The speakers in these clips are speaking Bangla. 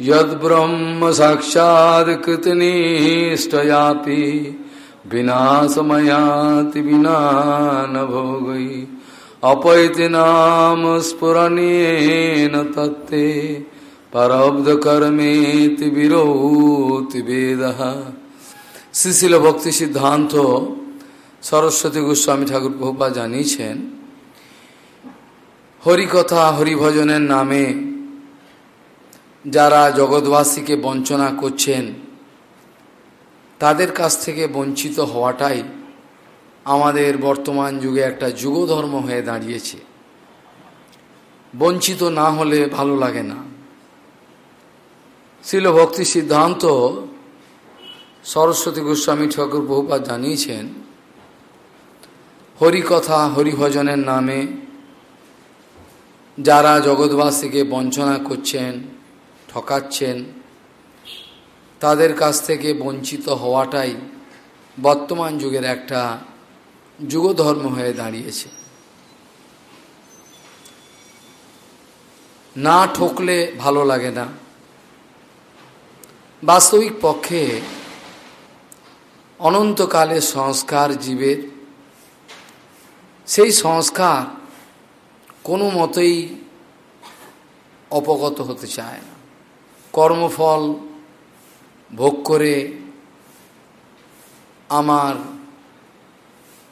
यद्ब्रह्म साक्षात्कृतनिष्ठयापि विनाशमयाति विना न भोगै अपैति नाम स्फुरनेन तत्ते পরব্ধকর্মেতি বিরোতি বেদ শ্রীশিল ভক্তি সিদ্ধান্ত সরস্বতী গোস্বামী ঠাকুর প্রভা জানিয়েছেন হরিকথা হরিভজনের নামে যারা জগৎবাসীকে বঞ্চনা করছেন, তাদের কাছ থেকে বঞ্চিত হওয়াটাই আমাদের বর্তমান যুগে একটা যুগধর্ম হয়ে দাঁড়িয়েছে। বঞ্চিত না হলে ভালো লাগে না। শিল ভক্তি সিদ্ধান্ত সরস্বতী গোস্বামী ঠাকুর বহুপা জানিয়েছেন, হরিকথা হরিভজনের নামে যারা জগৎবাসীকে বঞ্চনা করছেন ঠকাচ্ছেন। তাদের কাছ থেকে বঞ্চিত হওয়াটাই বর্তমান যুগের একটা যুগধর্ম হয়ে দাঁড়িয়েছে। না ঠকলে ভালো লাগে না। বাস্তবিক পক্ষে অনন্তকালে সংস্কার জীবের, সেই সংস্কার কোনো মতেই অপগত হতে চায় না। কর্মফল ভোগ করে আমার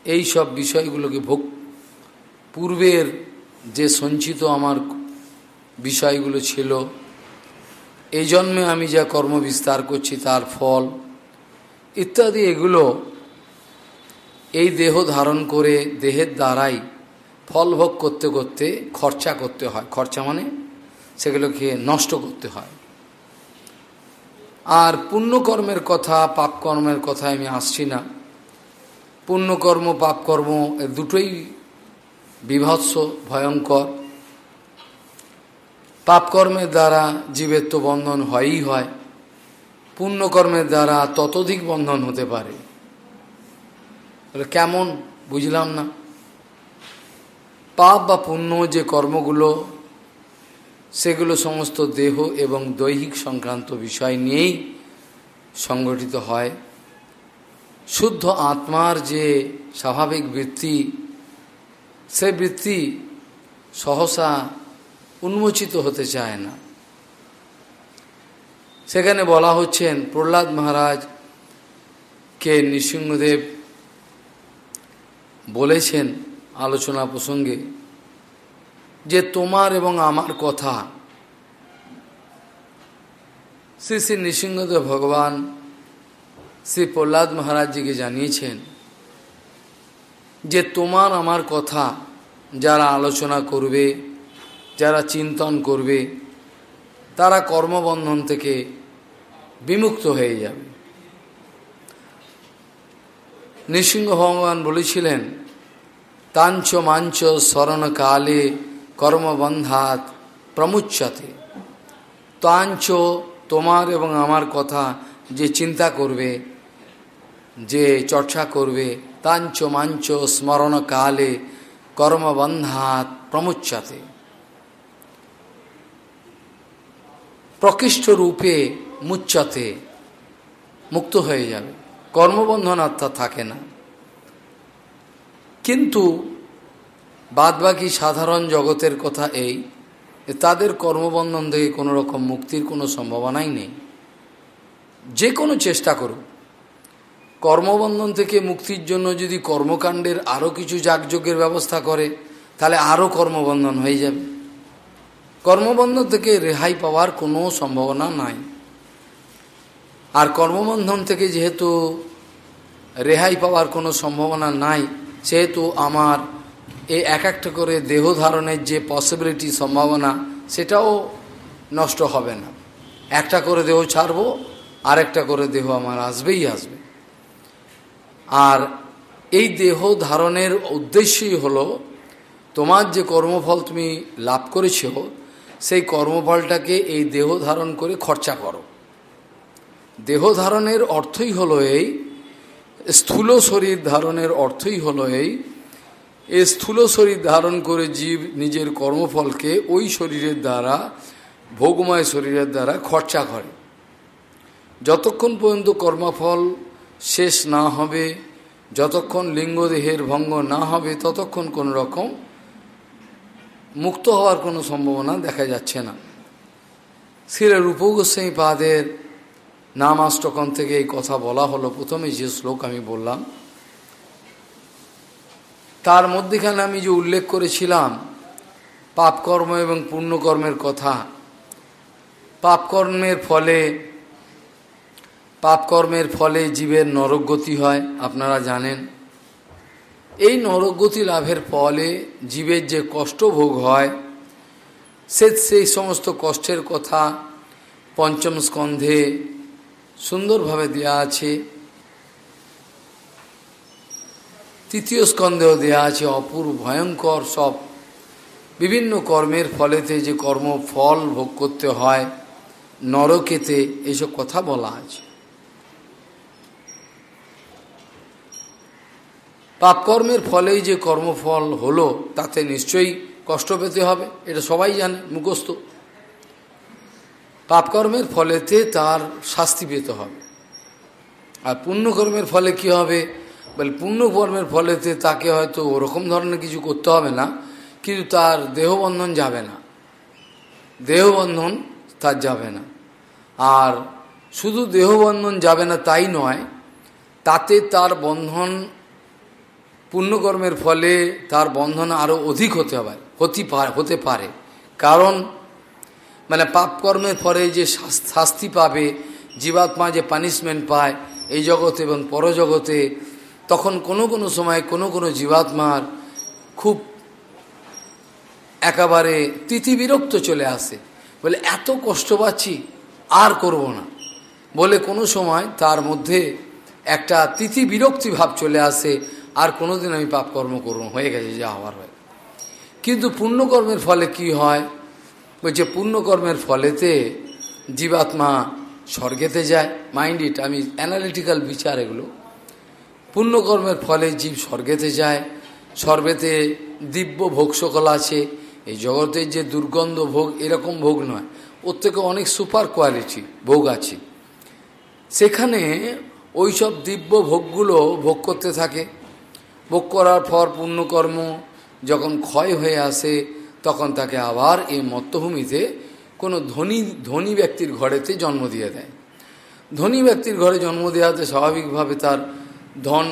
এই সব বিষয়গুলোকে ভোগ, পূর্বের যে সঞ্চিত আমার বিষয়গুলো ছিল, এই জন্মে আমি যা কর্ম বিস্তার করছি তার ফল, ইত্যাদি এগুলো এই দেহ ধারণ করে দেহের দ্বারাই ফল ভোগ করতে করতে খরচা করতে হয়। খরচা মানে সেগুলোকে নষ্ট করতে হয়। আর পুণ্যকর্মের কথা, পাপকর্মের কথা আমি আসছি না। পুণ্যকর্ম, পাপকর্ম দুটোই বিভৎস, ভয়ঙ্কর। পাপকর্মের দ্বারা জীবের তো বন্ধন হয়ই হয়। পুণ্যকর্মের দ্বারা ততোধিক বন্ধন হতে পারে। কেমন? বুঝলাম না। পাপ বা পুণ্য যে কর্মগুলো সেগুলো সমস্ত দেহ এবং দৈহিক সংক্রান্ত বিষয় নিয়েই সংগঠিত হয়। শুদ্ধ আত্মার যে স্বাভাবিক বৃত্তি, সে বৃত্তি সহসা উন্মোচিত হতে চায় না। সেখানে বলা হচ্ছেন, প্রহ্লাদ মহারাজ কে নৃসিংহদেব বলেছেন আলোচনা প্রসঙ্গে যে তোমার এবং আমার কথা। শ্রী শ্রী নৃসিংহদেব ভগবান শ্রী প্রহ্লাদ মহারাজজিকে জানিয়েছেন যে তোমার, আমার কথা যারা আলোচনা করবে, যারা চিন্তন করবে, তারা কর্মবন্ধন থেকে বিমুক্ত হয়ে যাবে। নৃসিংহ ভগবান বলেছিলেন, তাঞ্চ মাঞ্চ স্মরণকালে কর্মবন্ধাত প্রমুচ্ছতে। তাঞ্চ তোমার এবং আমার কথা যে চিন্তা করবে, যে চর্চা করবে, তাঞ্চ মাঞ্চ স্মরণকালে কর্মবন্ধাত প্রমুচ্ছতে। প্রকৃষ্ট রূপে মুচ্ছতে, মুক্ত হয়ে যাবে। কর্মবন্ধন আত্মা থাকে না। কিন্তু বাদবাকি সাধারণ জগতের কথা এই তাদের কর্মবন্ধন থেকে কোনো রকম মুক্তির কোনো সম্ভাবনাই নেই। যে কোনো চেষ্টা করুক কর্মবন্ধন থেকে মুক্তির জন্য যদি কর্মকাণ্ডের আরও কিছু যাগযজ্ঞের ব্যবস্থা করে, তাহলে আরও কর্মবন্ধন হয়ে যাবে। কর্মবন্ধন থেকে রেহাই পাওয়ার কোনো সম্ভাবনা নাই। আর কর্মবন্ধন থেকে যেহেতু রেহাই পাওয়ার কোনো সম্ভাবনা নাই, সেহেতু আমার এই এক একটা করে দেহ ধারণের যে পসিবিলিটি সম্ভাবনা, সেটাও নষ্ট হবে না। একটা করে দেহ ছাড়বো, আরেকটা করে দেহ আমার আসবেই আসবে। আর এই দেহ ধারণের উদ্দেশ্যই হলো, তোমার যে কর্মফল তুমি লাভ করেছ, সেই কর্মফলটাকে এই দেহ ধারণ করে খরচা করো। দেহ ধারণের অর্থই হলো এই, স্থূল শরীর ধারণের অর্থই হলো এই এই স্থূল শরীর ধারণ করে জীব নিজের কর্মফলকে ওই শরীরের দ্বারা, ভোগময় শরীরের দ্বারা খরচা করে। যতক্ষণ পর্যন্ত কর্মফল শেষ না হবে, যতক্ষণ লিঙ্গদেহের ভঙ্গ না হবে, ততক্ষণ কোন রকম মুক্ত হওয়ার কোনো সম্ভাবনা দেখা যাচ্ছে না। শ্রী রূপ পাদের নামাষ্টকন থেকে এই কথা বলা হলো। প্রথমে যে শ্লোক আমি বললাম তার মধ্যেখানে আমি যে উল্লেখ করেছিলাম, পাপকর্ম এবং পুণ্যকর্মের কথা, পাপকর্মের ফলে পাপকর্মের ফলে জীবের নরকগতি হয়, আপনারা জানেন। এই নরকগতি লাভের ফলে জীবের যে কষ্ট ভোগ হয়, সে সেই সমস্ত কষ্টের কথা পঞ্চম স্কন্ধে সুন্দরভাবে দেওয়া আছে। তৃতীয় স্কন্ধেও দেওয়া আছে অপূর্ব, ভয়ঙ্কর সব। বিভিন্ন কর্মের ফলেতে যে কর্ম ফল ভোগ করতে হয়, নরকেতে এইসব কথা বলা আছে। পাপকর্মের ফলেই যে কর্মফল হলো, তাতে নিশ্চয়ই কষ্ট পেতে হবে, এটা সবাই জানে, মুখস্থ। পাপকর্মের ফলেতে তার শাস্তি পেতে হবে। আর পুণ্যকর্মের ফলে কি হবে? বলে পুণ্যকর্মের ফলেতে তাকে হয়তো ওরকম ধরনের কিছু করতে হবে না, কিন্তু তার দেহবন্ধন যাবে না। দেহবন্ধন তার যাবে না। আর শুধু দেহবন্ধন যাবে না তাই নয়, তাতে তার বন্ধন, পুণ্যকর্মের ফলে তার বন্ধন আরও অধিক হতে হবে, হতে পারে হতে পারে। কারণ মানে পাপকর্মের ফলে যে শাস্তি পাবে, জীবাত্মা যে পানিশমেন্ট পায়, এই জগতে এবং পরজগতে তখন কোনো কোনো সময় কোনো কোনো জীবাত্মার খুব একেবারে তিথিবিরক্ত চলে আসে। বলে, এত কষ্ট পাচ্ছি, আর করব না। বলে, কোনো সময় তার মধ্যে একটা তিথি বিরক্তি ভাব চলে আসে, আর কোনোদিন আমি পাপকর্ম করব হয়ে গেছে, যা হওয়ার হয়। কিন্তু পুণ্যকর্মের ফলে কি হয়? বলছে পুণ্যকর্মের ফলেতে জীবাত্মা স্বর্গেতে যায়। মাইন্ড ইট, আমি অ্যানালিটিক্যাল বিচার এগুলো পুণ্যকর্মের ফলে জীব স্বর্গেতে যায়, স্বর্গেতে দিব্য ভোগ সকল আছে। এই জগতের যে দুর্গন্ধ ভোগ এরকম ভোগ নয়, ওর থেকে অনেক সুপার কোয়ালিটি ভোগ আছে। সেখানে ওই সব দিব্য ভোগগুলো ভোগ করতে থাকে। ভোগ করার পর পুণ্যকর্ম যখন ক্ষয় হয়ে আসে, তখন তাকে আবার এই মত্তভূমিতে কোনো ধনী ধনী ব্যক্তির ঘরেতে জন্ম দিয়ে দেয়। ধনী ব্যক্তির ঘরে জন্ম দেওয়াতে স্বাভাবিকভাবে তার ধন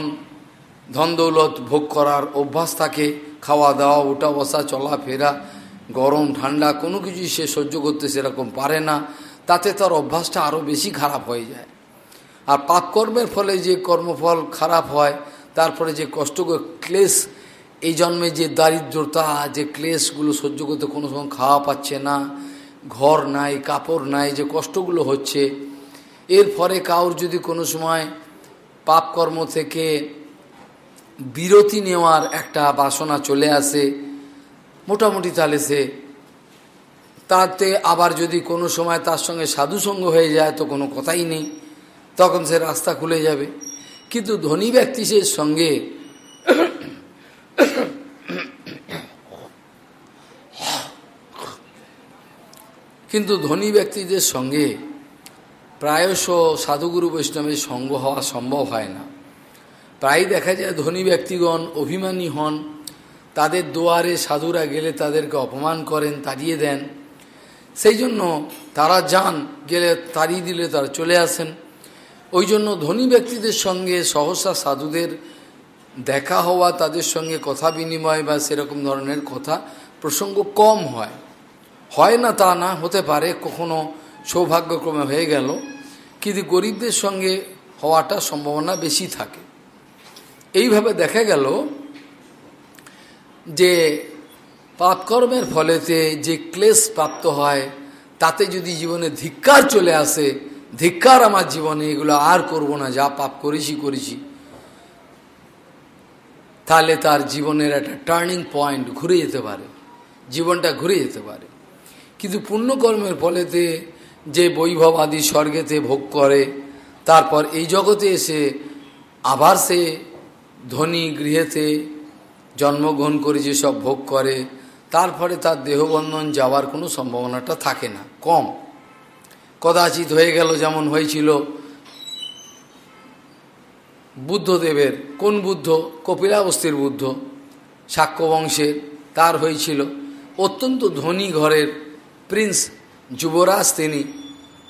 ধন দৌলত ভোগ করার অভ্যাস থাকে, খাওয়া দাওয়া ওটা বসা চলাফেরা গরম, ঠান্ডা, কোনো কিছুই সে সহ্য করতে সেরকম পারে না। তাতে তার অভ্যাসটা আরও বেশি খারাপ হয়ে যায়। আর পাপকর্মের ফলে যে কর্মফল খারাপ হয় তারপরে যে কষ্ট ক্লেশ, এই জন্মে যে দারিদ্রতা, যে ক্লেশগুলো সহ্য করতে কোনো সময় খাওয়া পাচ্ছে না, ঘর নাই, কাপড় নাই, যে কষ্টগুলো হচ্ছে, এর ফলে কাউর যদি কোনো সময় পাপকর্ম থেকে বিরতি নেওয়ার একটা বাসনা চলে আসে। মোটামুটি তাহলে সে তাতে আবার যদি কোনো সময় তার সঙ্গে সাধুসঙ্গ হয়ে যায় তো কোনো কথাই নেই। তখন সে রাস্তা খুলে যাবে। কিন্তু ধনী ব্যক্তিদের সঙ্গে কিন্তু ধনী ব্যক্তিদের সঙ্গে প্রায়শ সাধুগুরু বৈষ্ণবের সঙ্গ হওয়া সম্ভব হয় না। প্রায় দেখা যায় ধনী ব্যক্তিগণ অভিমানী হন, তাদের দোয়ারে সাধুরা গেলে তাদেরকে অপমান করেন, তাড়িয়ে দেন। সেই জন্য তারা যান, গেলে তাড়িয়ে দিলে তারা চলে আসেন। ওই জন্য ধনী ব্যক্তিদের সঙ্গে সহসা সাধুদের দেখা হওয়া, তাদের সঙ্গে কথা বিনিময় বা সেরকম ধরনের কথা প্রসঙ্গ কম হয়। হয় না তা না, হতে পারে, কখনো সৌভাগ্যক্রমে হয়ে গেল। কিন্তু গরিবদের সঙ্গে হওয়াটা সম্ভাবনা বেশি থাকে। এইভাবে দেখা গেল যে পাপকর্মের ফলেতে যে ক্লেশ প্রাপ্ত হয়, তাতে যদি জীবনে ধিক্কার চলে আসে, ধিক্কার আমার জীবনে এগুলো আর করব না, যা পাপ করেছি করেছি। তাহলে তার জীবনের একটা টার্নিং পয়েন্ট ঘুরে যেতে পারে, জীবনটা ঘুরে যেতে পারে। কিন্তু পুণ্যকর্মের ফলেতে যে বৈভব আদি স্বর্গেতে ভোগ করে, তারপর এই জগতে এসে আবার সে ধনী গৃহেতে জন্মগ্রহণ করে যেসব ভোগ করে, তারপরে তার দেহবন্ধন যাওয়ার কোনো সম্ভাবনাটা থাকে না, কম। কদাচিৎ হয়ে গেল যেমন হয়েছিল বুদ্ধদেবের, কোন বুদ্ধ? কপিলাবস্তির বুদ্ধ সাক্ষ্য বংশের তার হয়েছিল। অত্যন্ত ধনী ঘরের প্রিন্স যুবরাজ তিনি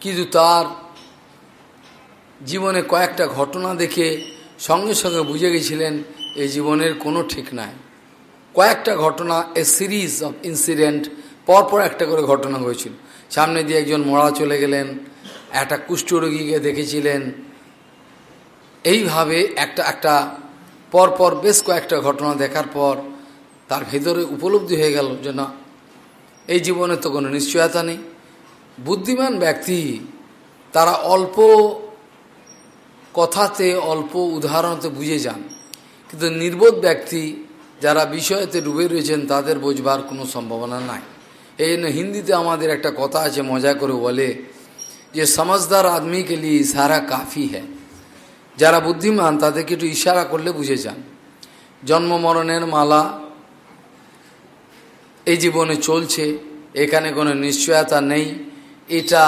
কিন্তু তার জীবনে কয়েকটা ঘটনা দেখে সঙ্গে সঙ্গে বুঝে গেছিলেন, এই জীবনের কোনো ঠিক নাই। কয়েকটা ঘটনা, এ সিরিজ অফ ইনসিডেন্ট, পরপর একটা করে ঘটনা হয়েছিল। সামনে দিয়ে একজন মরা চলে গেলেন, একটা কুষ্ঠরোগীকে দেখেছিলেন। এইভাবে একটা একটা, পরপর বেশ কয়েকটা ঘটনা দেখার পর তার ভেতরে উপলব্ধি হয়ে গেল যে না, এই জীবনে তো কোনো নিশ্চয়তা নেই। বুদ্ধিমান ব্যক্তি, তারা অল্প কথাতে, অল্প উদাহরণতে বুঝে যান। কিন্তু নির্বোধ ব্যক্তি, যারা বিষয়তে ডুবে রয়েছেন, তাদের বোঝবার কোনো সম্ভাবনা নাই। এই জন্য হিন্দিতে আমাদের একটা কথা আছে, মজা করে বলে, যে সমজদার আদমিকে লিয়ে ইশারা কাফি হ্যাঁ যারা বুদ্ধিমান, তাদেরকে একটু ইশারা করলে বুঝে যান। জন্ম মরণের মালা এই জীবনে চলছে, এখানে কোনো নিশ্চয়তা নেই। এটা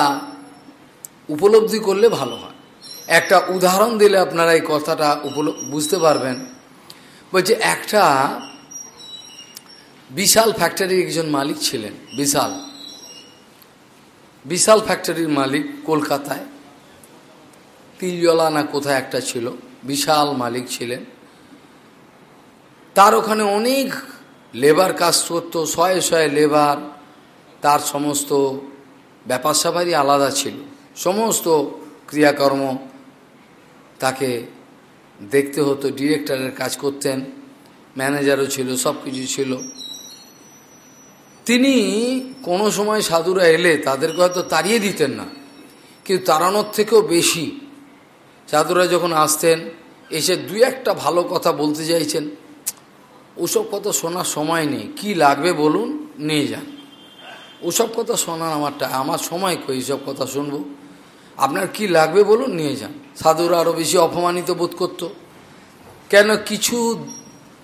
উপলব্ধি করলে ভালো হয়। একটা উদাহরণ দিলে আপনারা এই কথাটা বুঝতে পারবেন। বলছে, একটা বিশাল ফ্যাক্টরির একজন মালিক ছিলেন, বিশাল। বিশাল ফ্যাক্টরির মালিক কলকাতায়। তিলজলা না কোথায় একটা ছিল, বিশাল মালিক ছিলেন। তার ওখানে অনেক লেবার কাজ করতো, শয়ে শয়ে লেবার তার সমস্ত ব্যাপার স্যাপারই আলাদা ছিল। সমস্ত ক্রিয়াকর্ম তাকে দেখতে হতো, ডিরেক্টরের কাজ করতেন, ম্যানেজারও ছিল সব কিছু ছিল। তিনি কোনো সময় সাধুরা এলে তাদেরকে হয়তো তাড়িয়ে দিতেন না, কিন্তু তাড়ানোর থেকেও বেশি সাধুরা যখন আসতেন, এসে দুই একটা ভালো কথা বলতে চাইছেন ওসব কথা শোনার সময় নেই, কি লাগবে বলুন, নিয়ে যান। ওসব কথা শোনার আমারটা, আমার সময় কই এইসব কথা শুনব? আপনার কি লাগবে বলুন, নিয়ে যান। সাধুরা আরও বেশি অপমানিত বোধ করত। কেন কিছু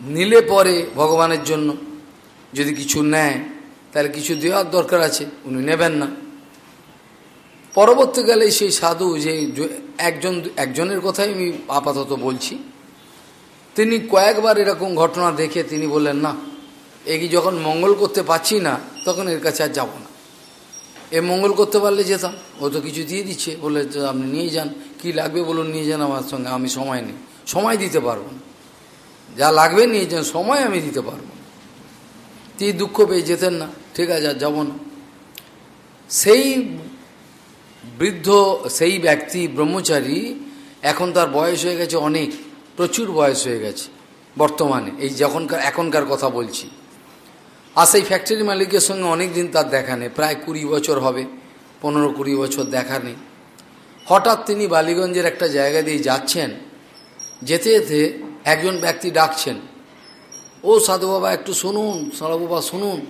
নিলে পরে ভগবানের জন্য? যদি কিছু নেয়, তাহলে কিছু দেওয়ার দরকার আছে, উনি নেবেন না। পরবর্তীকালে সেই সাধু, যে একজন, একজনের কথাই আমি আপাতত বলছি। তিনি কয়েকবার এরকম ঘটনা দেখে তিনি বললেন, না এই যখন মঙ্গল করতে পারছি না, তখন এর কাছে আর যাব না। এ মঙ্গল করতে পারলে যেতাম, ও তো কিছু দিয়ে দিচ্ছে বলে আপনি নিয়ে যান, কি লাগবে বলুন, নিয়ে যান আমার সঙ্গে, আমি সময় নেই, সময় দিতে পারব না। যা লাগবে নিয়ে যান, সময় আমি দিতে পারব তিনি দুঃখ পেয়ে যেতেন না, ঠিক আছে, আর যাব না। সেই বৃদ্ধ, সেই ব্যক্তি, ব্রহ্মচারী, এখন তার বয়স হয়ে গেছে অনেক, প্রচুর বয়স হয়ে গেছে, বর্তমানে, এই যখনকার, এখনকার কথা বলছি। আর সেই ফ্যাক্টরি মালিকের সঙ্গে অনেক দিন তার দেখা নেই। প্রায় কুড়ি বছর হবে, পনেরো কুড়ি বছর দেখা নেই। হঠাৎ তিনি বালিগঞ্জের একটা জায়গা দিয়ে যাচ্ছেন, যেতে যেতে একজন ব্যক্তি ডাকছেন। ও সাধু বাবা, একটু শুনুন, সাধু বাবা শুনুন।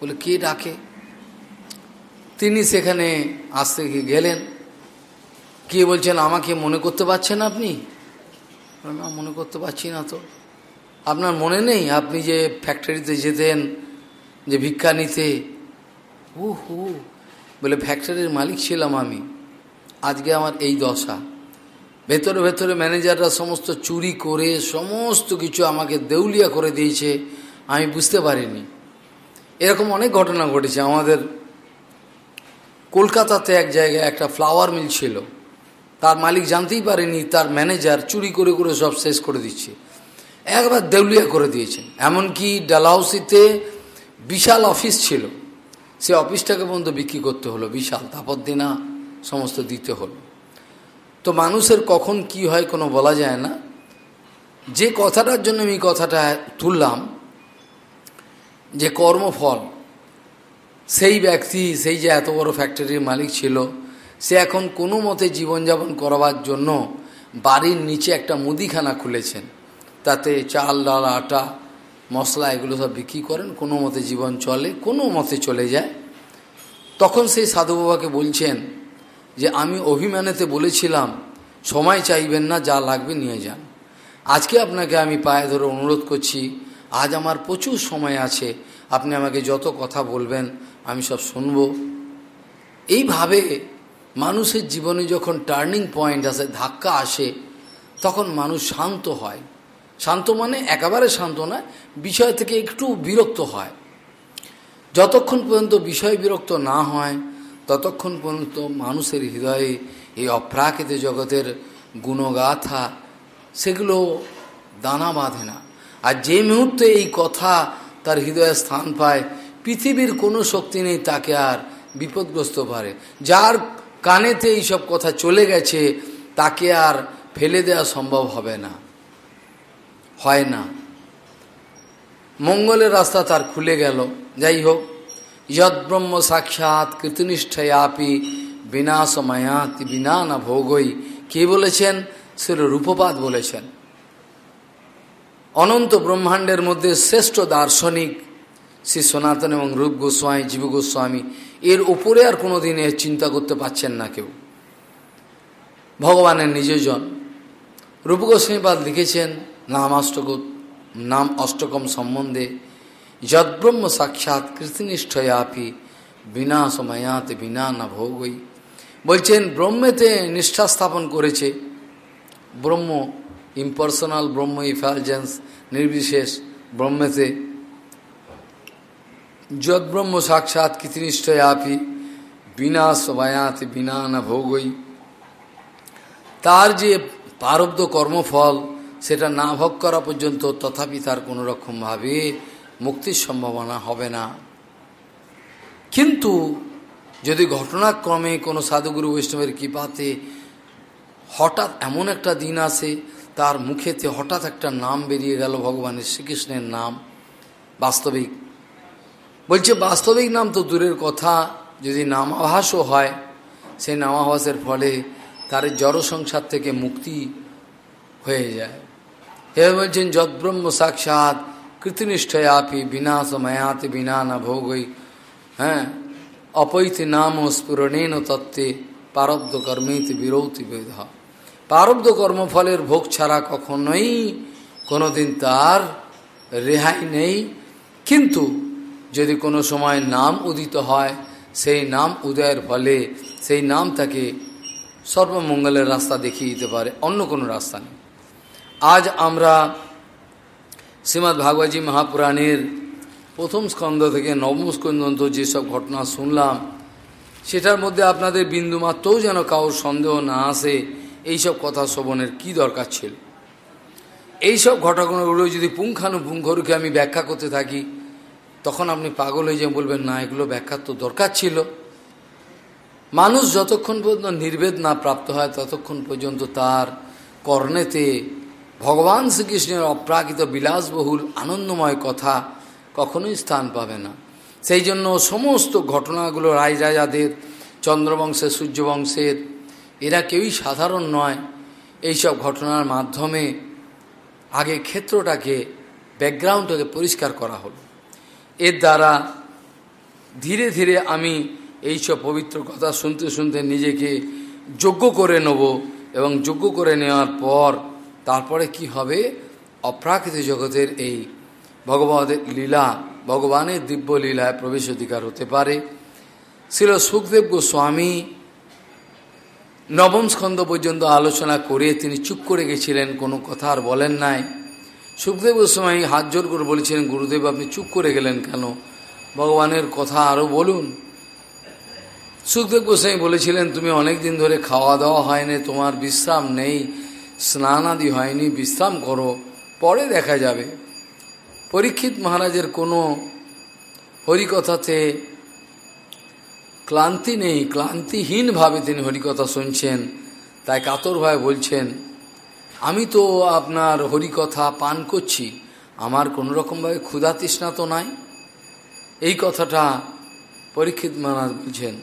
বলে, কে ডাকে? তিনি সেখানে আসতে গেলেন। কে বলছেন, আমাকে মনে করতে পারছেন আপনি? না, মনে করতে পারছি না তো। আপনার মনে নেই? আপনি যে ফ্যাক্টরিতে যেতেন, যে ভিক্ষা নিতে। ও হু বলে ফ্যাক্টরির মালিক ছিলাম আমি। আজকে আমার এই দশা। ভেতরে ভেতরে ম্যানেজাররা সমস্ত চুরি করে, সমস্ত কিছু আমাকে দেউলিয়া করে দিয়েছে, আমি বুঝতে পারিনি। এরকম অনেক ঘটনা ঘটেছে। আমাদের কলকাতাতে এক জায়গায় একটা ফ্লাওয়ার মিল ছিল। তার মালিক জানতেই পারেনি, তার ম্যানেজার চুরি করে করে সব শেষ করে দিচ্ছে। একবার দেউলিয়া করে দিয়েছে। এমনকি ডালহাউসিতে বিশাল অফিস ছিল। সে অফিসটাকে পর্যন্ত বিক্রি করতে হলো, বিশাল তাপর দিনা সমস্ত দিতে হলো। তো মানুষের কখন কি হয় কোনো বলা যায় না। যে কথাটার জন্য আমি কথাটা তুললাম, যে কর্মফল, সেই ব্যক্তি, সেই যে এত বড় ফ্যাক্টরির মালিক ছিল, সে এখন কোনো মতে জীবনযাপন করবার জন্য বাড়ির নিচে একটা মুদিখানা খুলেছেন। তাতে চাল, ডাল, আটা, মশলা এগুলো সব বিক্রি করেন, কোনো মতে জীবন চলে, কোনো মতে চলে যায়। তখন সেই সাধু বাবাকে বলছেন যে, আমি অভিমানেতে বলেছিলাম, সময় চাইবেন না, যা লাগবে নিয়ে যান। আজকে আপনাকে আমি পায়ে ধরে অনুরোধ করছি, আজ আমার প্রচুর সময় আছে, আপনি আমাকে যত কথা বলবেন, আমি সব শুনব। এইভাবে মানুষের জীবনে যখন টার্নিং পয়েন্ট আসে, ধাক্কা আসে, তখন মানুষ শান্ত হয়। শান্ত মানে একেবারে শান্ত না, বিষয় থেকে একটু বিরক্ত হয়। যতক্ষণ পর্যন্ত বিষয় বিরক্ত না হয়, ততক্ষণ পর্যন্ত মানুষের হৃদয়ে এই অপ্রাকৃত জগতের গুণগাথা, সেগুলো দানা বাঁধে না। আর যে মুহূর্তে এই কথা তার হৃদয়ে স্থান পায়, পৃথিবীর কোনো শক্তি নেই তাকে আর বিপদগ্রস্ত পারে যার কানেতে এইসব কথা চলে গেছে, তাকে আর ফেলে দেওয়া সম্ভব হবে না। হয় না। মঙ্গলের রাস্তা তার খুলে গেল। যাই হোক যদ্ব্রহ্ম সাক্ষাৎ কৃতনিষ্ঠায়াপি বিনাশমায়াতি বিনা না ভোগই। কে বলেছেন? শ্রী রূপপাত বলেছেন। অনন্ত ব্রহ্মাণ্ডের মধ্যে শ্রেষ্ঠ দার্শনিক শ্রী সনাতন এবং রূপ গোস্বামী, জীব গোস্বামী, এর উপরে আর কোনো দিনে চিন্তা করতে পাচ্ছেন না কেউ। ভগবানের নিজজন রূপ গোস্বামীপাদ লিখেছেন নাম অষ্টক নাম অষ্টকম সম্বন্ধে যদ্ব্রহ্ম সাক্ষাৎ কৃতিনিষ্ঠয়াপি বিনা সময়াতে বিনা না ভোগই বলছেন, ব্রহ্মেতে নিষ্ঠা স্থাপন করেছে। ব্রহ্ম ইম্পার্সোনাল ব্রহ্ম ইফালজেন্স নির্বিশেষ ব্রহ্মেতে। যদ্ব্রহ্ম সাক্ষাৎ কৃতিনিষ্ঠয়াপি বিনা সবায়াতে বিনা না ভোগই তার যে পারব্ধ কর্মফল সেটা না ভোগ করা পর্যন্ত তথাপি তার কোনো রকমভাবে মুক্তির সম্ভাবনা হবে না। কিন্তু যদি ঘটনাক্রমে কোনো সাধুগুরু বৈষ্ণবের কৃপাতে হঠাৎ এমন একটা দিন আসে, তার মুখেতে হঠাৎ একটা নাম বেরিয়ে গেল ভগবানের শ্রীকৃষ্ণের নাম, বাস্তবিক। বলছে, বাস্তবিক নাম তো দূরের কথা। যদি নামাভাসও হয়, সেই নামাভাসের ফলে তার জড় সংসার থেকে মুক্তি হয়ে যায়। হে বলছেন যদ্ব্রহ্ম সাক্ষাৎ কৃতনিষ্ঠয়াপি বিনা সময়াতে বিনা না ভোগই হ্যাঁ অপৈতি নাম স্ফুরণেন তত্ত্বে পারব্ধ কর্মেতে বিরৌতি বেদ পারব্ধ কর্মফলের ভোগ ছাড়া কখনোই কোনোদিন তার রেহাই নেই কিন্তু যদি কোনো সময় নাম উদিত হয় সেই নাম উদয়ের ফলে সেই নাম তাকে সর্বমঙ্গলের রাস্তা দেখিয়ে দিতে পারে অন্য কোনো রাস্তা নেই আজ আমরা শ্রীমৎ ভাগবতী মহাপুরাণের প্রথম স্কন্ধ থেকে নবম স্কন্ধ যেসব ঘটনা শুনলাম, সেটার মধ্যে আপনাদের বিন্দুমাত্রও যেন কারোর সন্দেহ না আসে এইসব কথা শ্রবণের কি দরকার ছিল? এইসব ঘটনাগুলো যদি পুঙ্খানুপুঙ্খরূপে আমি ব্যাখ্যা করতে থাকি, তখন আপনি পাগল হয়ে যাবেন, বলবেন, না, এগুলো ব্যাখ্যার তো দরকার ছিল। মানুষ যতক্ষণ পর্যন্ত নির্বেদ না প্রাপ্ত হয়, ততক্ষণ পর্যন্ত তার কর্ণেতে ভগবান শ্রীকৃষ্ণের অপ্রাকৃত বিলাসবহুল, আনন্দময় কথা কখনোই স্থান পাবে না। সেই জন্য সমস্ত ঘটনাগুলো রায় রাজাদের চন্দ্রবংশের, সূর্যবংশের, এরা কেউই সাধারণ নয়। এইসব ঘটনার মাধ্যমে আগে ক্ষেত্রটাকে, ব্যাকগ্রাউন্ডটাকে পরিষ্কার করা হলো। এর দ্বারা ধীরে ধীরে আমি এইসব পবিত্র কথা শুনতে শুনতে নিজেকে যোগ্য করে নেব এবং যোগ্য করে নেওয়ার পর তারপরে কি হবে? অপ্রাকৃত জগতের এই ভগবতের লীলা, ভগবানের দিব্য লীলায় প্রবেশ অধিকার হতে পারে। ছিল সুখদেব গোস্বামী নবম স্কন্ধ পর্যন্ত আলোচনা করে তিনি চুপ করে গেছিলেন, কোনো কথা আর বলেন নাই। সুখদেব গোস্বামী হাত জোর করে বলেছিলেন, গুরুদেব, আপনি চুপ করে গেলেন কেন? ভগবানের কথা আরও বলুন। সুখদেব গোস্বামী বলেছিলেন, তুমি অনেক দিন ধরে খাওয়া দাওয়া হয়নি, তোমার বিশ্রাম নেই। স্নান আদি হয়নি, বিশ্রাম করো, পরে দেখা যাবে। পরীক্ষিত মহারাজের কোনো হরিকথাতে ক্লান্তি নেই ক্লান্তিহীনভাবে তিনি হরিকথা শুনছেন। তাই কাতরভাবে বলছেন, আমি তো আপনার হরিকথা পান করছি, আমার কোনো রকমভাবে ক্ষুধা তৃষ্ণা তো নাই? এই কথাটা পরীক্ষিত মহারাজ বলছেন।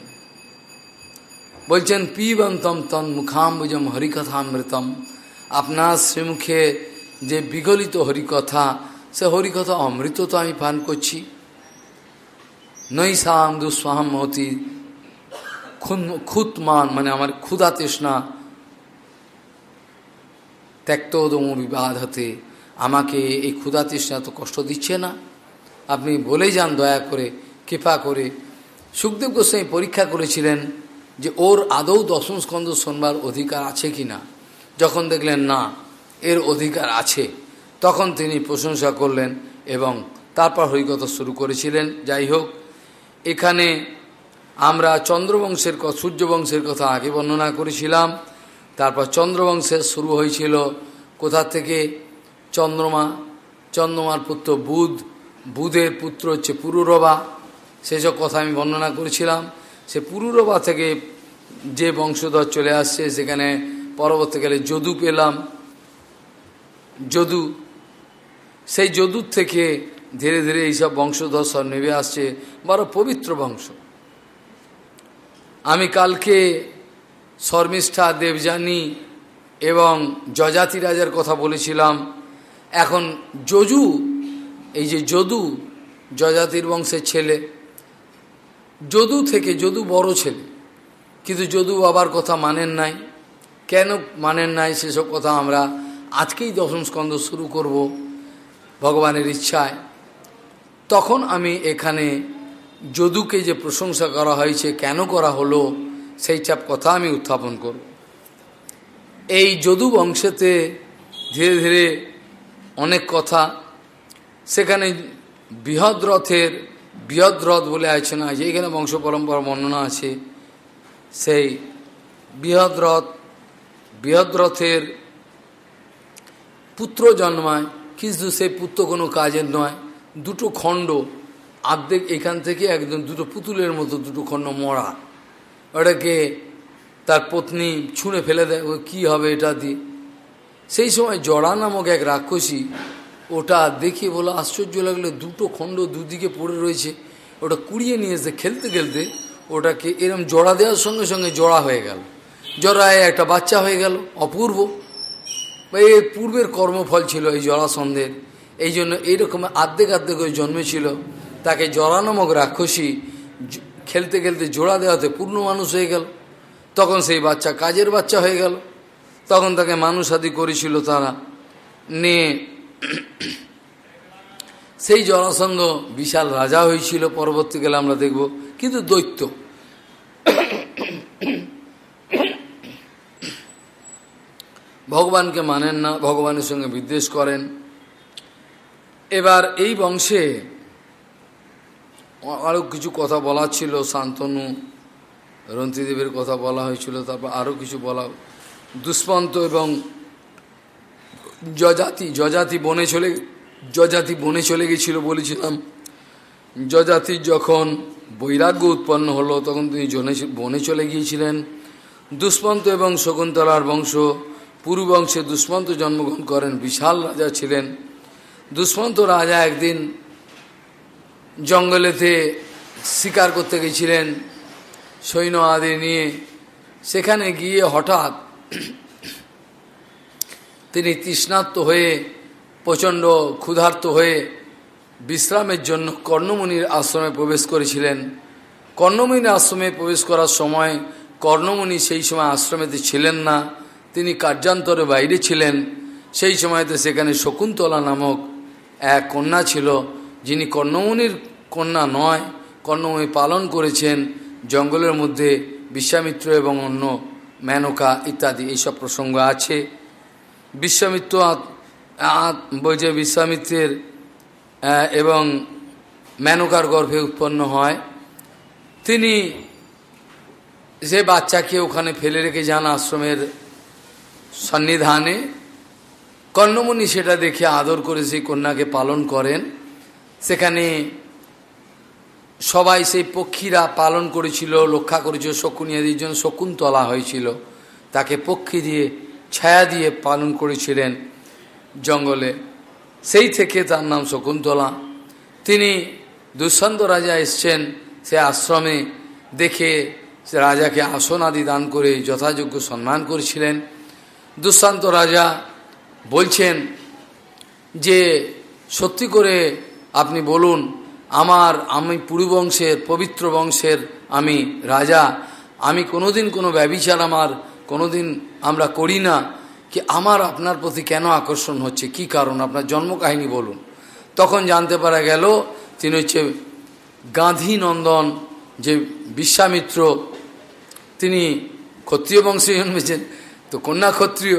বলছেন পিবন্তম তন মুখাম্বুজম হরিকথামৃতম। আপনার শ্রীমুখে যে বিগলিত হরিকথা, সে হরিকথা অমৃত তো আমি পান করছি। নৈসাম দুঃসাম মতি খুতমান মানে আমার ক্ষুধা তৃষ্ণা। ত্যক্তদম বিবাদ হতে আমাকে এই ক্ষুধা তৃষ্ণা তো কষ্ট দিচ্ছে না। আপনি বলে যান দয়া করে, কৃপা করে। সুখদেব গোস্বামী পরীক্ষা করেছিলেন যে ওর আদৌ দশম স্কন্ধ শোনবার অধিকার আছে কি না যখন দেখলেন না, এর অধিকার আছে, তখন তিনি প্রশংসা করলেন এবং তারপর হরিকথা শুরু করেছিলেন। যাই হোক, এখানে আমরা চন্দ্রবংশের সূর্যবংশের কথা আগে বর্ণনা করেছিলাম। তারপর চন্দ্রবংশের শুরু হয়েছিল কোথা থেকে? চন্দ্রমা, চন্দ্রমার পুত্র বুধ, বুধের পুত্র হচ্ছে পুরুরবা। সেসব কথা আমি বর্ণনা করেছিলাম। সে পুরুরবা থেকে যে বংশধর চলে আসছে, সেখানে পরবর্তীকালে যদু পেলাম। যদু, সেই যদুর থেকে ধীরে ধীরে এইসব বংশধর সব নেমে আসছে, বড় পবিত্র বংশ। আমি কালকে শর্মিষ্ঠা দেবযানী এবং যজাতি রাজার কথা বলেছিলাম। এখন যজু, এই যে যদু, যজাতির বংশের ছেলে। যদু থেকে যদু বড় ছেলে। কিন্তু যদু বাবার কথা মানেন নাই। কেন মানেন নাই সেসব কথা আমরা আজকেই দশম স্কন্ধ শুরু করব ভগবানের ইচ্ছায়। তখন আমি এখানে যদুকে যে প্রশংসা করা হয়েছে, কেন করা হলো, সেই চাপ কথা আমি উত্থাপন করব। এই যদু বংশেতে ধীরে ধীরে অনেক কথা, সেখানে বৃহৎ রথের, বৃহৎ রথ বলে আছে না যেখানে বংশ পরম্পরা বর্ণনা আছে, সেই বৃহৎ রথ বৃহৎ রথের পুত্র জন্মায়, কিন্তু সেই পুত্র কোনো কাজের নয়। দুটো খণ্ড, আর্ধেক এখান থেকে একদম দুটো পুতুলের মতো দুটো খণ্ড মরা। ওটাকে তার পত্নী ছুঁড়ে ফেলে দেয় ও কী হবে এটা দিয়ে। সেই সময় জড়া নামক এক রাক্ষসী ওটা দেখে বলে, আশ্চর্য লাগল, দুটো খণ্ড দুদিকে পড়ে রয়েছে। ওটা কুড়িয়ে নিয়ে এসে খেলতে খেলতে ওটাকে এরম জড়া দেওয়ার সঙ্গে সঙ্গে জড়া হয়ে গেল। জড়ায় একটা বাচ্চা হয়ে গেল, অপূর্ব। এই পূর্বের কর্মফল ছিল এই জরাসন্ধের। এই জন্য এইরকম আর্ধেক আর্ধেক ওই জন্মেছিল। তাকে জরা নামক রাক্ষসী খেলতে খেলতে জোড়া দেওয়াতে পূর্ণ মানুষ হয়ে গেল। তখন সেই বাচ্চা কাজের বাচ্চা হয়ে গেল। তখন তাকে মানুষ আদি করেছিল তারা। নিয়ে সেই জরাসন্ধ বিশাল রাজা হয়েছিল, পরবর্তীকালে আমরা দেখব। কিন্তু দৈত্য। ভগবানকে মানেন না, ভগবানের সঙ্গে বিদ্বেষ করেন। এবার এই বংশে আরও কিছু কথা বলা ছিল, শান্তনু রন্তিদেবের কথা বলা হয়েছিল, তারপর আরও কিছু বলা। দুষ্পন্ত এবং যজাতি যজাতি বনে চলে, যজাতি বনে চলে গেছিল বলেছিলাম। যজাতির যখন বৈরাগ্য উৎপন্ন হলো, তখন তিনি বনে চলে গিয়েছিলেন। দুষ্পন্ত এবং শকুন্তলার বংশ পুরু বংশে দুষ্মন্ত জন্মগ্রহণ করেন, বিশাল রাজা ছিলেন। দুষ্মন্ত রাজা একদিন জঙ্গলেতে শিকার করতে গেছিলেন সৈন্য আদি নিয়ে। সেখানে গিয়ে হঠাৎ তিনি তৃষ্ণার্ত হয়ে, প্রচণ্ড ক্ষুধার্ত হয়ে বিশ্রামের জন্য কর্ণমণির আশ্রমে প্রবেশ করেছিলেন। কর্ণমণির আশ্রমে প্রবেশ করার সময় কর্ণমণি সেই সময় আশ্রমেতে ছিলেন না। তিনি কার্যান্তরে বাইরে ছিলেন। সেই সময়তে সেখানে শকুন্তলা নামক এক কন্যা ছিল, যিনি কর্ণমণির কন্যা নয় কর্ণমণি পালন করেছেন জঙ্গলের মধ্যে বিশ্বামিত্র এবং অন্য মেনকা ইত্যাদি, এইসব প্রসঙ্গ আছে। বিশ্বামিত্র বলছে বিশ্বামিত্রের এবং মেনকার গর্ভে উৎপন্ন হয়। তিনি সে বাচ্চাকে ওখানে ফেলে রেখে যান আশ্রমের সন্নিধানে কর্ণমণি সেটা দেখে আদর করে সেই কন্যাকে পালন করেন। সেখানে সবাই সেই পক্ষীরা পালন করেছিল, রক্ষা করেছিল শকুনিয়াদির জন্য শকুন্তলা হয়েছিল। তাকে পক্ষী দিয়ে, ছায়া দিয়ে পালন করেছিলেন জঙ্গলে। সেই থেকে তার নাম শকুন্তলা। তিনি দুঃসন্ত রাজা এসছেন, সে আশ্রমে দেখে রাজাকে আসন আদি দান করে যথাযোগ্য সম্মান করেছিলেন। দুঃশান্ত রাজা বলছেন যে, সত্যি করে আপনি বলুন, আমার, আমি পুরী বংশের পবিত্র বংশের আমি রাজা। আমি কোনোদিন কোনো ব্যবিচার আমার, কোনোদিন আমরা করি না কি আমার আপনার প্রতি কেন আকর্ষণ হচ্ছে? কি কারণ? আপনার জন্ম কাহিনী বলুন। তখন জানতে পারা গেল, তিনি হচ্ছে গান্ধী নন্দন যে বিশ্বামিত্র, তিনি ক্ষত্রিয় বংশে জন্মেছেন তো কন্যা ক্ষত্রিয়,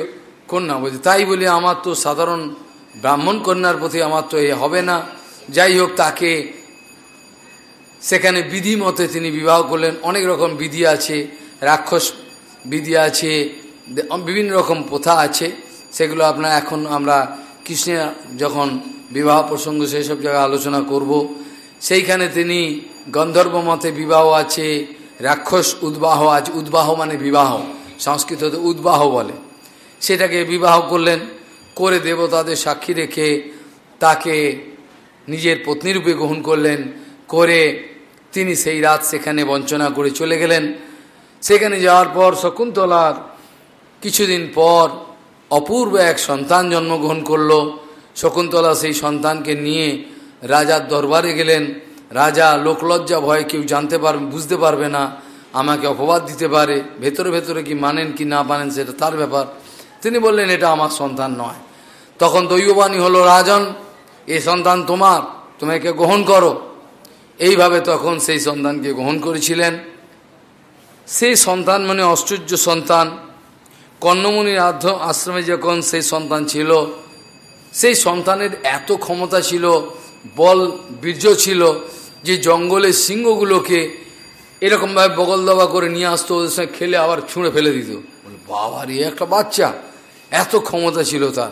কন্যা বলছে, তাই বলে আমার তো সাধারণ ব্রাহ্মণ কন্যার প্রতি আমার তো এ হবে না। যাই হোক, তাকে সেখানে বিধি মতে তিনি বিবাহ করলেন। অনেক রকম বিধি আছে, রাক্ষস বিধি আছে, বিভিন্ন রকম প্রথা আছে। সেগুলো আপনার এখন আমরা কৃষ্ণের যখন বিবাহ প্রসঙ্গ, সেই সব জায়গায় আলোচনা করব। সেইখানে তিনি গন্ধর্ব মতে বিবাহ আছে, রাক্ষস উদ্বাহ আছে, উদ্বাহ মানে বিবাহ। সংস্কৃততে উদ্বাহ বলে। সেটাকে বিবাহ করলেন, করে দেবতাদের সাক্ষী রেখে তাকে নিজের পত্নীরূপে গ্রহণ করলেন, করে তিনি সেই রাত সেখানে বঞ্চনা করে চলে গেলেন। সেখানে যাওয়ার পর শকুন্তলার কিছুদিন পর অপূর্ব এক সন্তান জন্মগ্রহণ করল। শকুন্তলা সেই সন্তানকে নিয়ে রাজার দরবারে গেলেন। রাজা লোকলজ্জা ভয় কেউ জানতে পারবে বুঝতে পারবে না। আমাকে অপবাদ দিতে পারে, ভেতরে ভেতরে কি মানেন কি না মানেন সেটা তার ব্যাপার। তিনি বললেন, এটা আমার সন্তান নয়। তখন দৈববাণী হলো, রাজন এই সন্তান তোমার তোমাকে গ্রহণ করো। এইভাবে তখন সেই সন্তানকে গ্রহণ করেছিলেন। সেই সন্তান মানে আশ্চর্য সন্তান। কর্ণমণির আধ্য, আশ্রমে যখন সেই সন্তান ছিল, সেই সন্তানের এত ক্ষমতা ছিল, বল, বীর্য ছিল যে জঙ্গলের সিংহগুলোকে এরকমভাবে বগল দবা করে নিয়ে আসতো, ওদের সঙ্গে খেলে আবার ছুঁড়ে ফেলে দিত। বলে বাবার এ একটা বাচ্চা। এত ক্ষমতা ছিল তার।